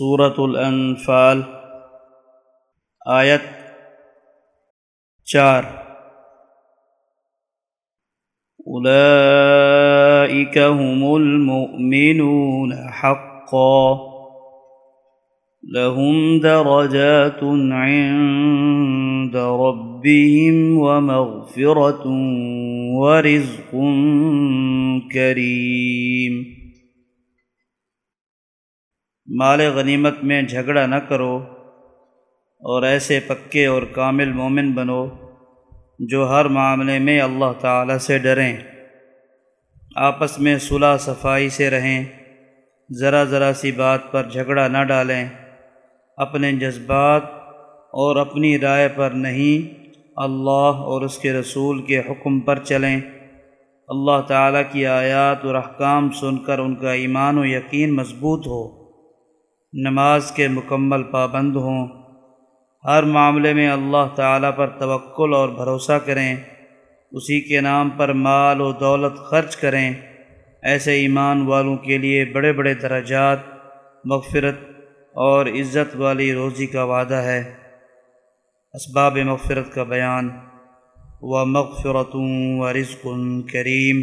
صورت الانفال، آیت چار۔ اولئک هم المؤمنون حقا، لهم درجات عند ربهم ومغفرة ورزق كريم مال غنیمت میں جھگڑا نہ کرو اور ایسے پکے اور کامل مومن بنو جو ہر معاملے میں اللہ تعالی سے ڈریں۔ آپس میں صلح صفائی سے رہیں۔ ذرا ذرا سی بات پر جھگڑا نہ ڈالیں۔ اپنے جذبات اور اپنی رائے پر نہیں، اللہ اور اس کے رسول کے حکم پر چلیں۔ اللہ تعالیٰ کی آیات اور احکام سن کر ان کا ایمان و یقین مضبوط ہو۔ نماز کے مکمل پابند ہوں۔ ہر معاملے میں اللہ تعالیٰ پر توکل اور بھروسہ کریں۔ اسی کے نام پر مال و دولت خرچ کریں۔ ایسے ایمان والوں کے لیے بڑے بڑے درجات، مغفرت اور عزت والی روزی کا وعدہ ہے۔ اسباب مغفرت کا بیان۔ و مغفرتوں و رزق کریم